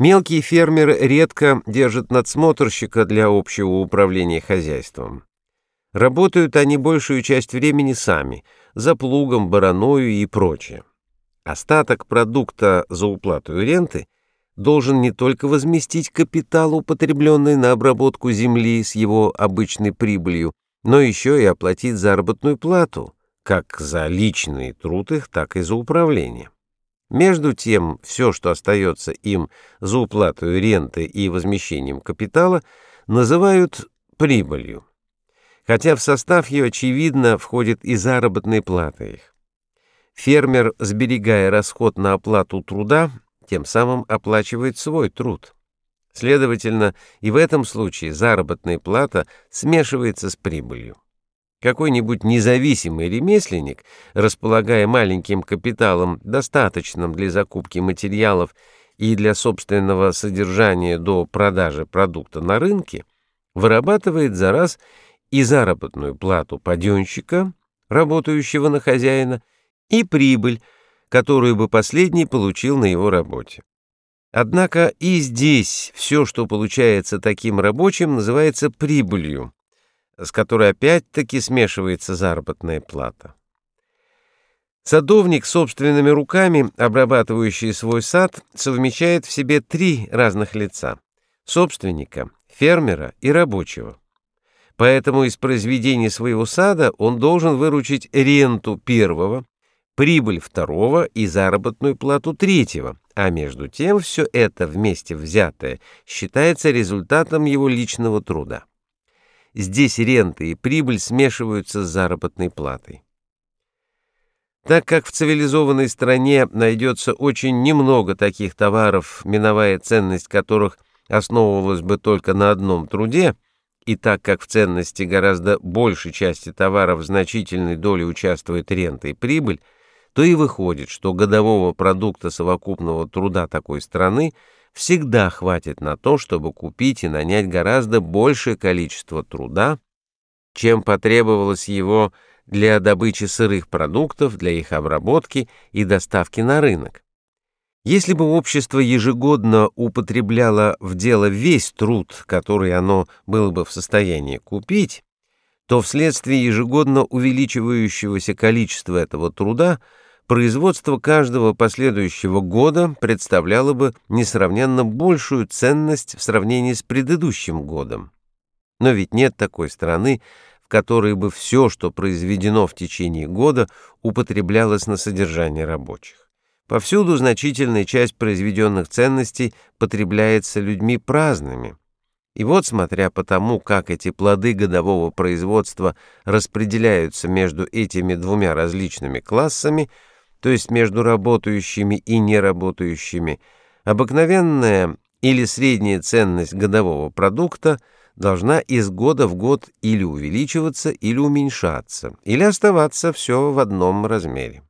Мелкий фермер редко держит надсмотрщика для общего управления хозяйством. Работают они большую часть времени сами, за плугом, бараною и прочее. Остаток продукта за уплату ренты должен не только возместить капитал, употребленный на обработку земли с его обычной прибылью, но еще и оплатить заработную плату, как за личный труд их, так и за управление. Между тем, все, что остается им за уплату ренты и возмещением капитала, называют прибылью, хотя в состав ее, очевидно, входит и заработная плата их. Фермер, сберегая расход на оплату труда, тем самым оплачивает свой труд. Следовательно, и в этом случае заработная плата смешивается с прибылью. Какой-нибудь независимый ремесленник, располагая маленьким капиталом, достаточным для закупки материалов и для собственного содержания до продажи продукта на рынке, вырабатывает за раз и заработную плату паденщика, работающего на хозяина, и прибыль, которую бы последний получил на его работе. Однако и здесь все, что получается таким рабочим, называется прибылью, с которой опять-таки смешивается заработная плата. Садовник собственными руками, обрабатывающий свой сад, совмещает в себе три разных лица – собственника, фермера и рабочего. Поэтому из произведения своего сада он должен выручить ренту первого, прибыль второго и заработную плату третьего, а между тем все это вместе взятое считается результатом его личного труда. Здесь рента и прибыль смешиваются с заработной платой. Так как в цивилизованной стране найдется очень немного таких товаров, миновая ценность которых основывалась бы только на одном труде, и так как в ценности гораздо большей части товаров значительной долей участвует рента и прибыль, то и выходит, что годового продукта совокупного труда такой страны – всегда хватит на то, чтобы купить и нанять гораздо большее количество труда, чем потребовалось его для добычи сырых продуктов, для их обработки и доставки на рынок. Если бы общество ежегодно употребляло в дело весь труд, который оно было бы в состоянии купить, то вследствие ежегодно увеличивающегося количества этого труда – производство каждого последующего года представляло бы несравненно большую ценность в сравнении с предыдущим годом. Но ведь нет такой страны, в которой бы все, что произведено в течение года, употреблялось на содержание рабочих. Повсюду значительная часть произведенных ценностей потребляется людьми праздными. И вот, смотря по тому, как эти плоды годового производства распределяются между этими двумя различными классами – то есть между работающими и неработающими, обыкновенная или средняя ценность годового продукта должна из года в год или увеличиваться, или уменьшаться, или оставаться все в одном размере.